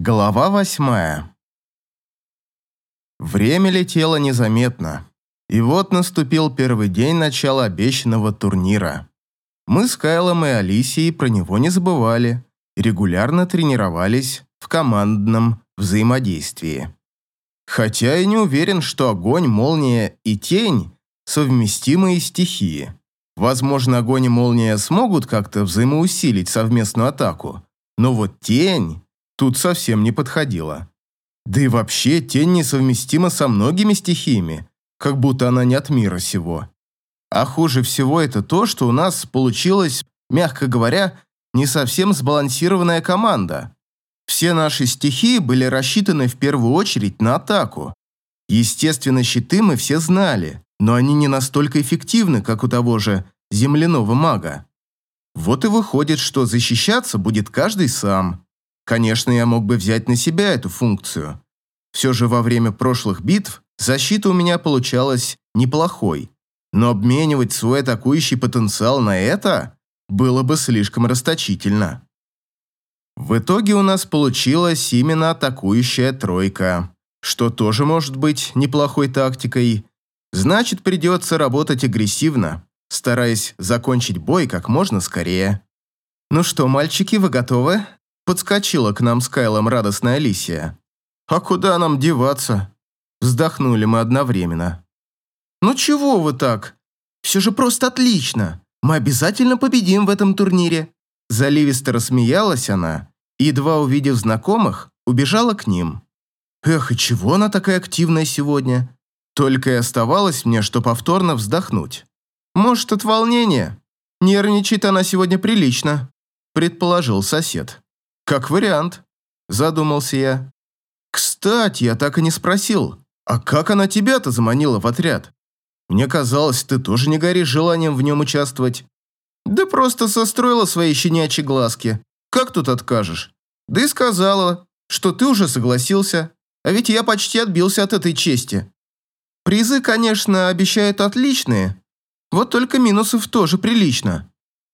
Глава восьмая. Время летело незаметно. И вот наступил первый день начала обещанного турнира. Мы с Кайлом и Алисией про него не забывали и регулярно тренировались в командном взаимодействии. Хотя я не уверен, что огонь, молния и тень – совместимые стихии. Возможно, огонь и молния смогут как-то взаимоусилить совместную атаку, но вот тень тут совсем не подходила. Да и вообще тень несовместима со многими стихиями, как будто она не от мира сего. А хуже всего это то, что у нас получилась, мягко говоря, не совсем сбалансированная команда. Все наши стихии были рассчитаны в первую очередь на атаку. Естественно, щиты мы все знали, но они не настолько эффективны, как у того же земляного мага. Вот и выходит, что защищаться будет каждый сам. Конечно, я мог бы взять на себя эту функцию. Все же во время прошлых битв защита у меня получалась неплохой. Но обменивать свой атакующий потенциал на это было бы слишком расточительно. В итоге у нас получилась именно атакующая тройка, что тоже может быть неплохой тактикой. Значит, придется работать агрессивно, стараясь закончить бой как можно скорее. «Ну что, мальчики, вы готовы?» Подскочила к нам с Кайлом радостная Алисия. «А куда нам деваться?» Вздохнули мы одновременно. «Ну чего вы так? Все же просто отлично. Мы обязательно победим в этом турнире». Заливисто рассмеялась она и, едва увидев знакомых, убежала к ним. «Эх, и чего она такая активная сегодня?» Только и оставалось мне, что повторно вздохнуть. «Может, от волнения? Нервничает она сегодня прилично», предположил сосед. «Как вариант», – задумался я. «Кстати, я так и не спросил, а как она тебя-то заманила в отряд? Мне казалось, ты тоже не горишь желанием в нем участвовать». «Да просто состроила свои щенячьи глазки. Как тут откажешь? Да и сказала, что ты уже согласился, а ведь я почти отбился от этой чести. Призы, конечно, обещают отличные, вот только минусов тоже прилично.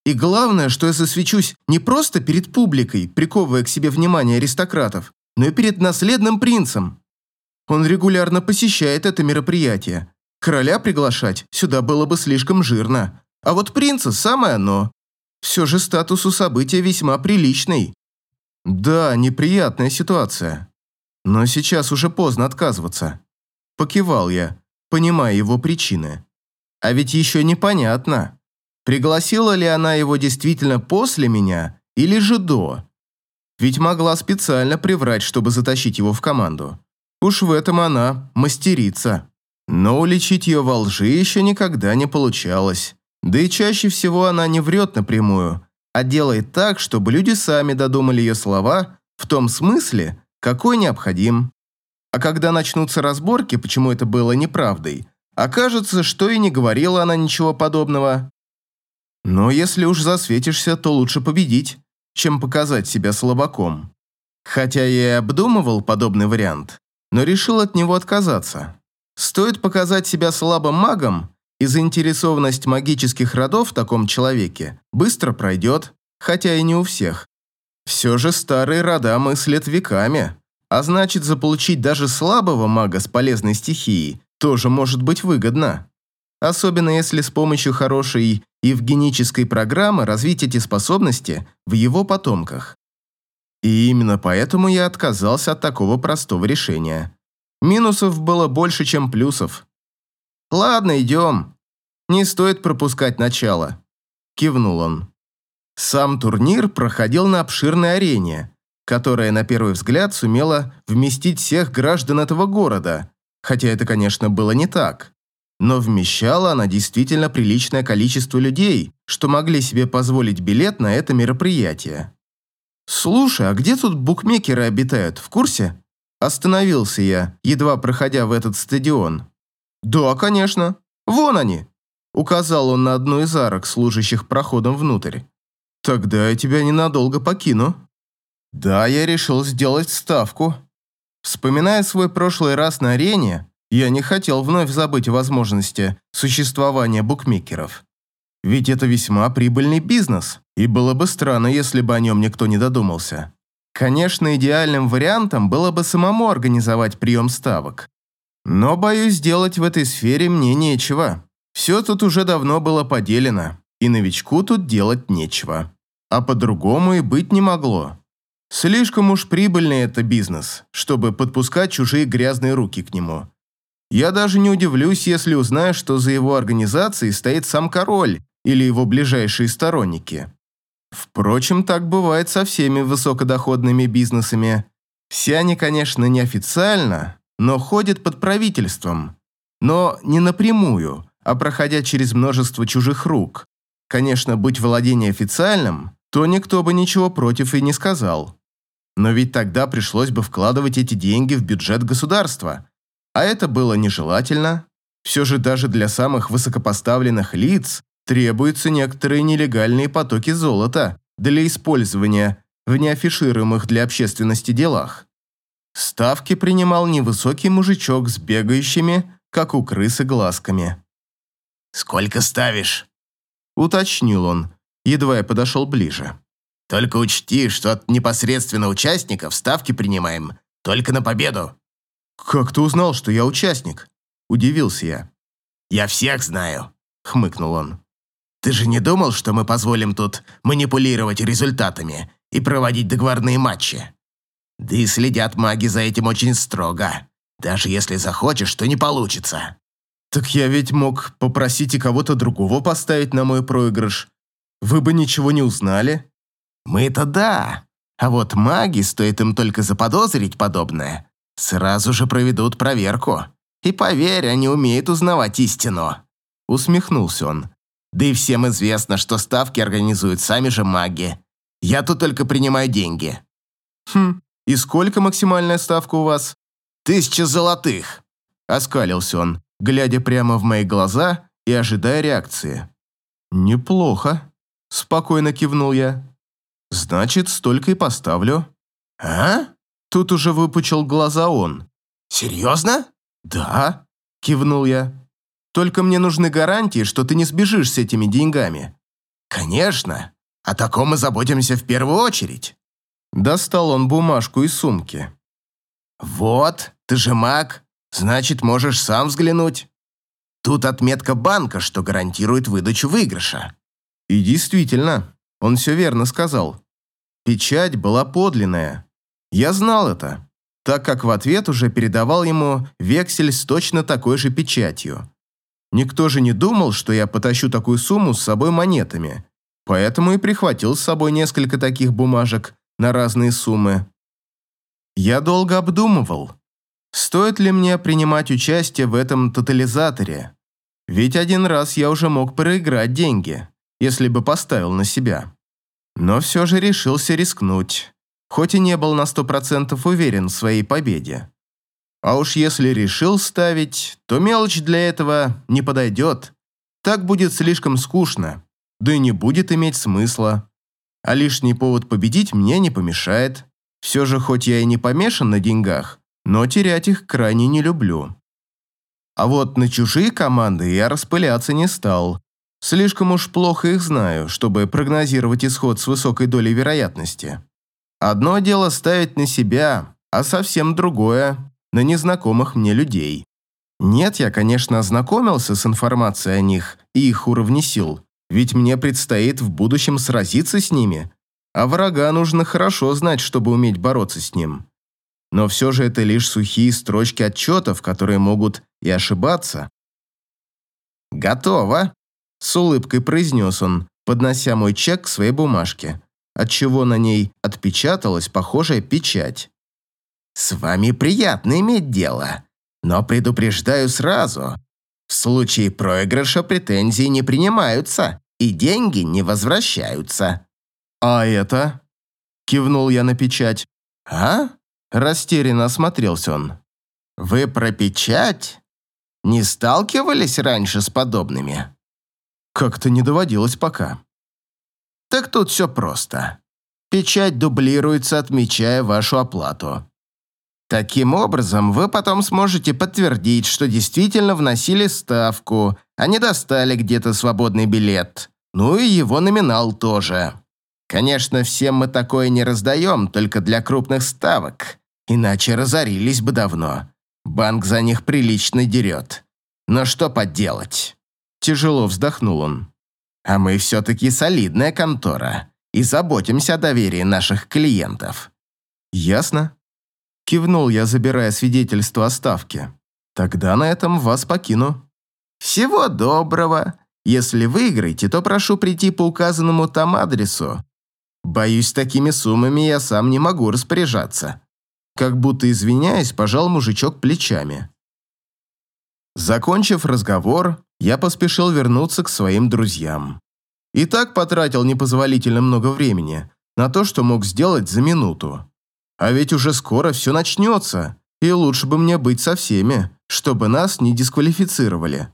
И главное, что я засвечусь не просто перед публикой, приковывая к себе внимание аристократов, но и перед наследным принцем. Он регулярно посещает это мероприятие. Короля приглашать сюда было бы слишком жирно. А вот принца самое оно. Все же статус у события весьма приличный. Да, неприятная ситуация. Но сейчас уже поздно отказываться. Покивал я, понимая его причины. А ведь еще непонятно, Пригласила ли она его действительно после меня или же до? Ведь могла специально приврать, чтобы затащить его в команду. Уж в этом она мастерица. Но уличить ее во лжи еще никогда не получалось. Да и чаще всего она не врет напрямую, а делает так, чтобы люди сами додумали ее слова в том смысле, какой необходим. А когда начнутся разборки, почему это было неправдой, окажется, что и не говорила она ничего подобного. Но если уж засветишься, то лучше победить, чем показать себя слабаком. Хотя я и обдумывал подобный вариант, но решил от него отказаться. Стоит показать себя слабым магом, и заинтересованность магических родов в таком человеке быстро пройдет, хотя и не у всех. Все же старые рода мыслят веками, а значит заполучить даже слабого мага с полезной стихией тоже может быть выгодно особенно если с помощью хорошей евгенической программы развить эти способности в его потомках. И именно поэтому я отказался от такого простого решения. Минусов было больше, чем плюсов. «Ладно, идем. Не стоит пропускать начало», – кивнул он. Сам турнир проходил на обширной арене, которая на первый взгляд сумела вместить всех граждан этого города, хотя это, конечно, было не так но вмещала она действительно приличное количество людей, что могли себе позволить билет на это мероприятие. «Слушай, а где тут букмекеры обитают, в курсе?» Остановился я, едва проходя в этот стадион. «Да, конечно. Вон они!» Указал он на одну из арок, служащих проходом внутрь. «Тогда я тебя ненадолго покину». Да, я решил сделать ставку. Вспоминая свой прошлый раз на арене, я не хотел вновь забыть о возможности существования букмекеров. Ведь это весьма прибыльный бизнес, и было бы странно, если бы о нем никто не додумался. Конечно, идеальным вариантом было бы самому организовать прием ставок. Но, боюсь, делать в этой сфере мне нечего. Все тут уже давно было поделено, и новичку тут делать нечего. А по-другому и быть не могло. Слишком уж прибыльный это бизнес, чтобы подпускать чужие грязные руки к нему. Я даже не удивлюсь, если узнаю, что за его организацией стоит сам король или его ближайшие сторонники. Впрочем, так бывает со всеми высокодоходными бизнесами. Все они, конечно, неофициально, но ходят под правительством. Но не напрямую, а проходя через множество чужих рук. Конечно, будь владение официальным, то никто бы ничего против и не сказал. Но ведь тогда пришлось бы вкладывать эти деньги в бюджет государства. А это было нежелательно. Все же даже для самых высокопоставленных лиц требуются некоторые нелегальные потоки золота для использования в неафишируемых для общественности делах. Ставки принимал невысокий мужичок с бегающими, как у крысы, глазками. «Сколько ставишь?» – уточнил он, едва я подошел ближе. «Только учти, что от непосредственно участников ставки принимаем только на победу». «Как ты узнал, что я участник?» – удивился я. «Я всех знаю», – хмыкнул он. Ты же не думал, что мы позволим тут манипулировать результатами и проводить договорные матчи? Да и следят маги за этим очень строго. Даже если захочешь, то не получится. Так я ведь мог попросить и кого-то другого поставить на мой проигрыш. Вы бы ничего не узнали. Мы-то да. А вот маги, стоит им только заподозрить подобное, сразу же проведут проверку. И поверь, они умеют узнавать истину. Усмехнулся он. Да и всем известно, что ставки организуют сами же маги. Я тут только принимаю деньги». «Хм, и сколько максимальная ставка у вас?» «Тысяча золотых», — оскалился он, глядя прямо в мои глаза и ожидая реакции. «Неплохо», — спокойно кивнул я. «Значит, столько и поставлю». «А?» Тут уже выпучил глаза он. «Серьезно?» «Да», — кивнул я. Только мне нужны гарантии, что ты не сбежишь с этими деньгами». «Конечно. О таком мы заботимся в первую очередь». Достал он бумажку из сумки. «Вот, ты же маг, значит, можешь сам взглянуть. Тут отметка банка, что гарантирует выдачу выигрыша». И действительно, он все верно сказал. Печать была подлинная. Я знал это, так как в ответ уже передавал ему вексель с точно такой же печатью. Никто же не думал, что я потащу такую сумму с собой монетами, поэтому и прихватил с собой несколько таких бумажек на разные суммы. Я долго обдумывал, стоит ли мне принимать участие в этом тотализаторе, ведь один раз я уже мог проиграть деньги, если бы поставил на себя. Но все же решился рискнуть, хоть и не был на сто процентов уверен в своей победе. А уж если решил ставить, то мелочь для этого не подойдет. Так будет слишком скучно, да и не будет иметь смысла. А лишний повод победить мне не помешает. Все же, хоть я и не помешан на деньгах, но терять их крайне не люблю. А вот на чужие команды я распыляться не стал. Слишком уж плохо их знаю, чтобы прогнозировать исход с высокой долей вероятности. Одно дело ставить на себя, а совсем другое на незнакомых мне людей. Нет, я, конечно, ознакомился с информацией о них и их уровне сил, ведь мне предстоит в будущем сразиться с ними, а врага нужно хорошо знать, чтобы уметь бороться с ним. Но все же это лишь сухие строчки отчетов, которые могут и ошибаться. «Готово», — с улыбкой произнес он, поднося мой чек к своей бумажке, отчего на ней отпечаталась похожая печать. С вами приятно иметь дело, но предупреждаю сразу. В случае проигрыша претензии не принимаются и деньги не возвращаются». «А это?» – кивнул я на печать. «А?» – растерянно осмотрелся он. «Вы про печать? Не сталкивались раньше с подобными?» «Как-то не доводилось пока». «Так тут все просто. Печать дублируется, отмечая вашу оплату. Таким образом, вы потом сможете подтвердить, что действительно вносили ставку, а не достали где-то свободный билет. Ну и его номинал тоже. Конечно, всем мы такое не раздаем, только для крупных ставок. Иначе разорились бы давно. Банк за них прилично дерет. Но что поделать?» Тяжело вздохнул он. «А мы все-таки солидная контора и заботимся о доверии наших клиентов». «Ясно?» Кивнул я, забирая свидетельство о ставке. «Тогда на этом вас покину». «Всего доброго. Если выиграете, то прошу прийти по указанному там адресу. Боюсь, такими суммами я сам не могу распоряжаться». Как будто извиняясь, пожал мужичок плечами. Закончив разговор, я поспешил вернуться к своим друзьям. И так потратил непозволительно много времени на то, что мог сделать за минуту. А ведь уже скоро все начнется, и лучше бы мне быть со всеми, чтобы нас не дисквалифицировали.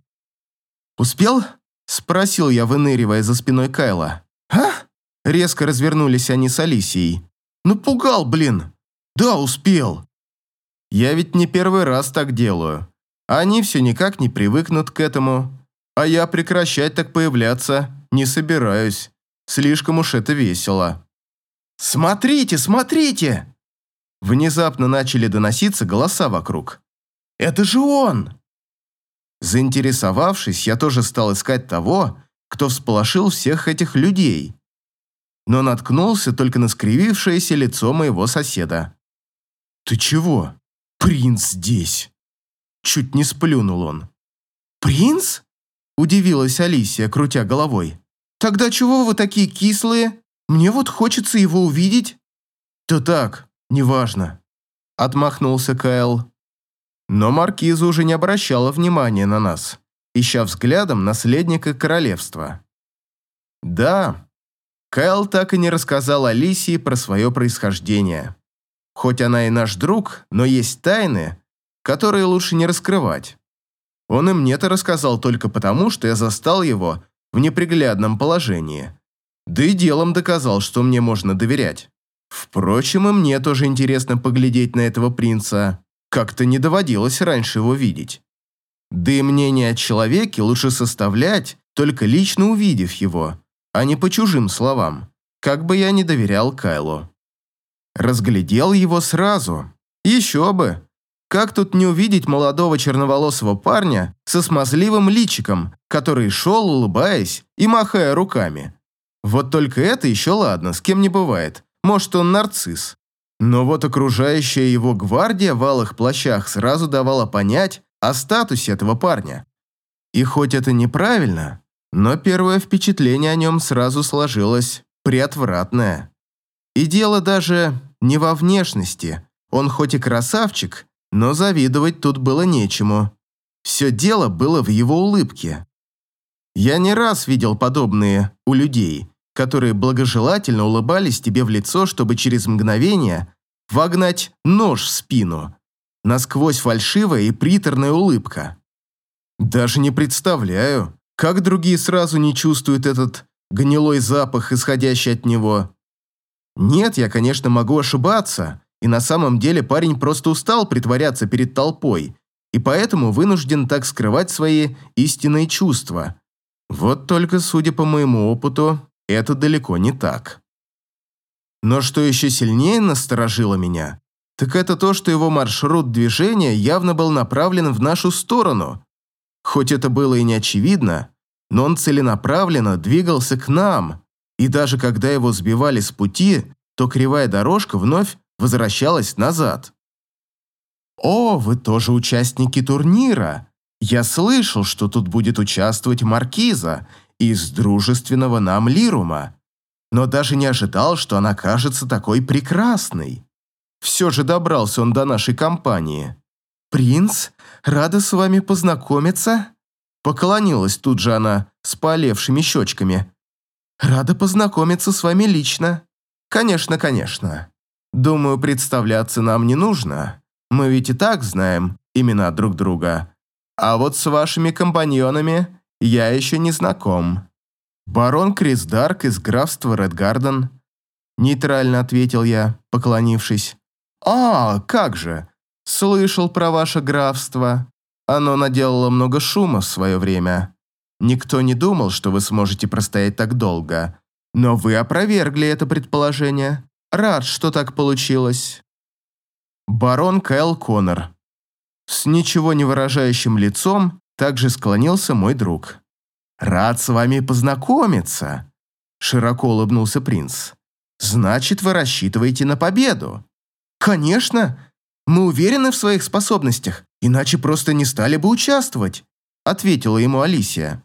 «Успел?» – спросил я, выныривая за спиной Кайла. «А?» – резко развернулись они с Алисией. «Ну, пугал, блин!» «Да, успел!» «Я ведь не первый раз так делаю. Они все никак не привыкнут к этому, а я прекращать так появляться не собираюсь. Слишком уж это весело». «Смотрите, смотрите!» Внезапно начали доноситься голоса вокруг. «Это же он!» Заинтересовавшись, я тоже стал искать того, кто всполошил всех этих людей. Но наткнулся только на скривившееся лицо моего соседа. «Ты чего? Принц здесь!» Чуть не сплюнул он. «Принц?» – удивилась Алисия, крутя головой. «Тогда чего вы такие кислые? Мне вот хочется его увидеть». «Да так, неважно», – отмахнулся Кайл. Но маркиза уже не обращала внимания на нас, ища взглядом наследника королевства. Да, Кайл так и не рассказал Алисии про свое происхождение. Хоть она и наш друг, но есть тайны, которые лучше не раскрывать. Он и мне-то рассказал только потому, что я застал его в неприглядном положении. Да и делом доказал, что мне можно доверять. Впрочем, и мне тоже интересно поглядеть на этого принца. Как-то не доводилось раньше его видеть. Да и мнение о человеке лучше составлять, только лично увидев его, а не по чужим словам, как бы я не доверял Кайлу. Разглядел его сразу. Еще бы. Как тут не увидеть молодого черноволосого парня со смазливым личиком, который шел, улыбаясь и махая руками? Вот только это еще ладно, с кем не бывает. Может, он нарцисс. Но вот окружающая его гвардия в алых плащах сразу давала понять о статусе этого парня. И хоть это неправильно, но первое впечатление о нем сразу сложилось приотвратное. И дело даже не во внешности. Он хоть и красавчик, но завидовать тут было нечему. Все дело было в его улыбке. Я не раз видел подобные у людей, которые благожелательно улыбались тебе в лицо, чтобы через мгновение вогнать нож в спину. Насквозь фальшивая и приторная улыбка. Даже не представляю, как другие сразу не чувствуют этот гнилой запах, исходящий от него. Нет, я, конечно, могу ошибаться, и на самом деле парень просто устал притворяться перед толпой, и поэтому вынужден так скрывать свои истинные чувства. Вот только, судя по моему опыту, это далеко не так. Но что еще сильнее насторожило меня, так это то, что его маршрут движения явно был направлен в нашу сторону. Хоть это было и не очевидно, но он целенаправленно двигался к нам, и даже когда его сбивали с пути, то кривая дорожка вновь возвращалась назад. «О, вы тоже участники турнира. Я слышал, что тут будет участвовать Маркиза из дружественного нам Лирума, но даже не ожидал, что она кажется такой прекрасной. Все же добрался он до нашей компании. «Принц, рада с вами познакомиться?» Поклонилась тут же она с полевшими щечками. «Рада познакомиться с вами лично». «Конечно, конечно. Думаю, представляться нам не нужно. Мы ведь и так знаем имена друг друга. А вот с вашими компаньонами я еще не знаком». «Барон Крис Дарк из графства Редгарден», – нейтрально ответил я, поклонившись. «А, как же! Слышал про ваше графство. Оно наделало много шума в свое время. Никто не думал, что вы сможете простоять так долго. Но вы опровергли это предположение. Рад, что так получилось. Барон Кэл Коннор. С ничего не выражающим лицом также склонился мой друг. «Рад с вами познакомиться», – широко улыбнулся принц. «Значит, вы рассчитываете на победу?» «Конечно. Мы уверены в своих способностях, иначе просто не стали бы участвовать», – ответила ему Алисия.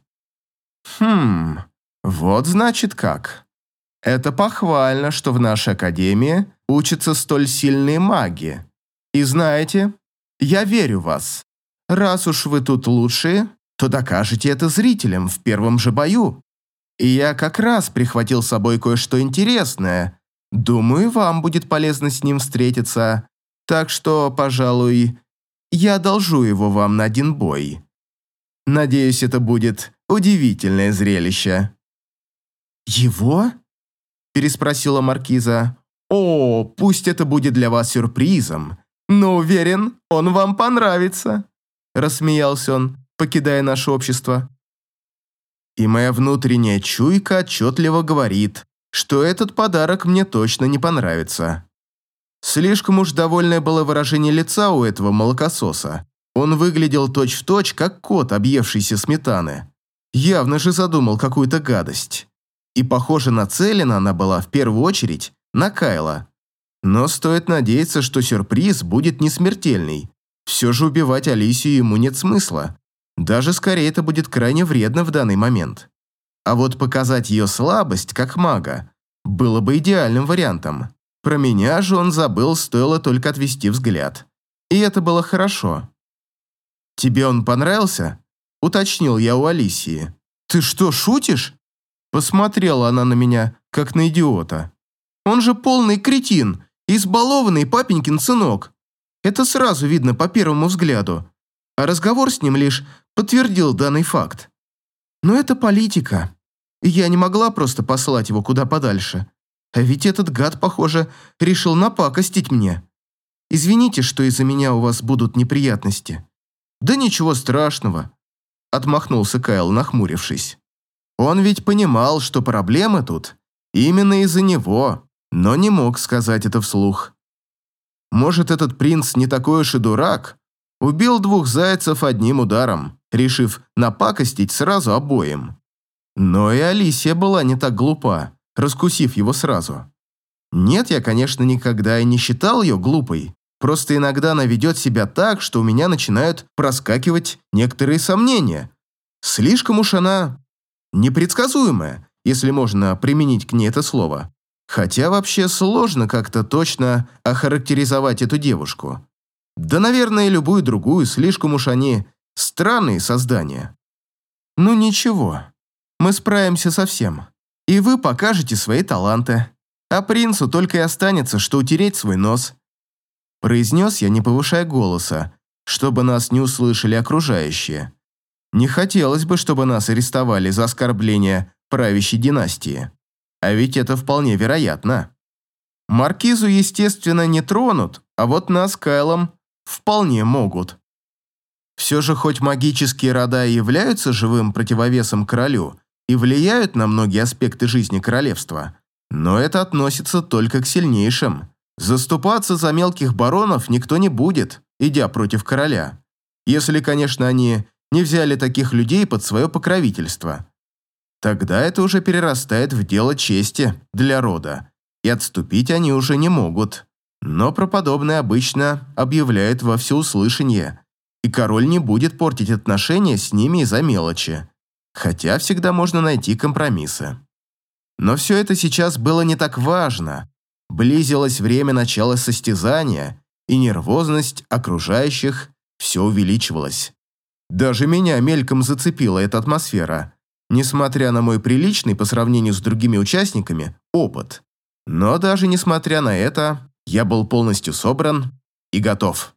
«Хм, вот значит как. Это похвально, что в нашей академии учатся столь сильные маги. И знаете, я верю вас. Раз уж вы тут лучшие, то докажете это зрителям в первом же бою. И я как раз прихватил с собой кое-что интересное. Думаю, вам будет полезно с ним встретиться. Так что, пожалуй, я одолжу его вам на один бой. Надеюсь, это будет удивительное зрелище». «Его?» – переспросила Маркиза. «О, пусть это будет для вас сюрпризом, но уверен, он вам понравится», – рассмеялся он, покидая наше общество. И моя внутренняя чуйка отчетливо говорит, что этот подарок мне точно не понравится. Слишком уж довольное было выражение лица у этого молокососа. Он выглядел точь-в-точь, точь, как кот, объевшийся сметаны. Явно же задумал какую-то гадость. И, похоже, нацелена она была в первую очередь на Кайла. Но стоит надеяться, что сюрприз будет не смертельный. Все же убивать Алисию ему нет смысла. Даже скорее это будет крайне вредно в данный момент. А вот показать ее слабость, как мага, было бы идеальным вариантом. Про меня же он забыл, стоило только отвести взгляд. И это было хорошо. «Тебе он понравился?» – уточнил я у Алисии. «Ты что, шутишь?» Посмотрела она на меня, как на идиота. «Он же полный кретин, избалованный папенькин сынок. Это сразу видно по первому взгляду. А разговор с ним лишь подтвердил данный факт. Но это политика, и я не могла просто послать его куда подальше. А ведь этот гад, похоже, решил напакостить мне. Извините, что из-за меня у вас будут неприятности. Да ничего страшного, отмахнулся Кайл, нахмурившись. Он ведь понимал, что проблемы тут именно из-за него, но не мог сказать это вслух. Может, этот принц не такой уж и дурак, убил двух зайцев одним ударом, решив напакостить сразу обоим. Но и Алисия была не так глупа, раскусив его сразу. Нет, я, конечно, никогда и не считал ее глупой, просто иногда она ведет себя так, что у меня начинают проскакивать некоторые сомнения. Слишком уж она непредсказуемая, если можно применить к ней это слово. Хотя вообще сложно как-то точно охарактеризовать эту девушку. Да, наверное, любую другую, слишком уж они странные создания. Ну ничего, мы справимся со всем. И вы покажете свои таланты. А принцу только и останется, что утереть свой нос. Произнес я, не повышая голоса, чтобы нас не услышали окружающие. Не хотелось бы, чтобы нас арестовали за оскорбление правящей династии. А ведь это вполне вероятно. Маркизу, естественно, не тронут, а вот нас Кайлом вполне могут. Все же хоть магические рода и являются живым противовесом королю и влияют на многие аспекты жизни королевства, но это относится только к сильнейшим. Заступаться за мелких баронов никто не будет, идя против короля. Если, конечно, они не взяли таких людей под свое покровительство. Тогда это уже перерастает в дело чести для рода, и отступить они уже не могут. Но про подобное обычно объявляют во всеуслышание, и король не будет портить отношения с ними из-за мелочи, хотя всегда можно найти компромиссы. Но все это сейчас было не так важно. Близилось время начала состязания, и нервозность окружающих все увеличивалась. Даже меня мельком зацепила эта атмосфера, несмотря на мой приличный по сравнению с другими участниками опыт. Но даже несмотря на это, я был полностью собран и готов.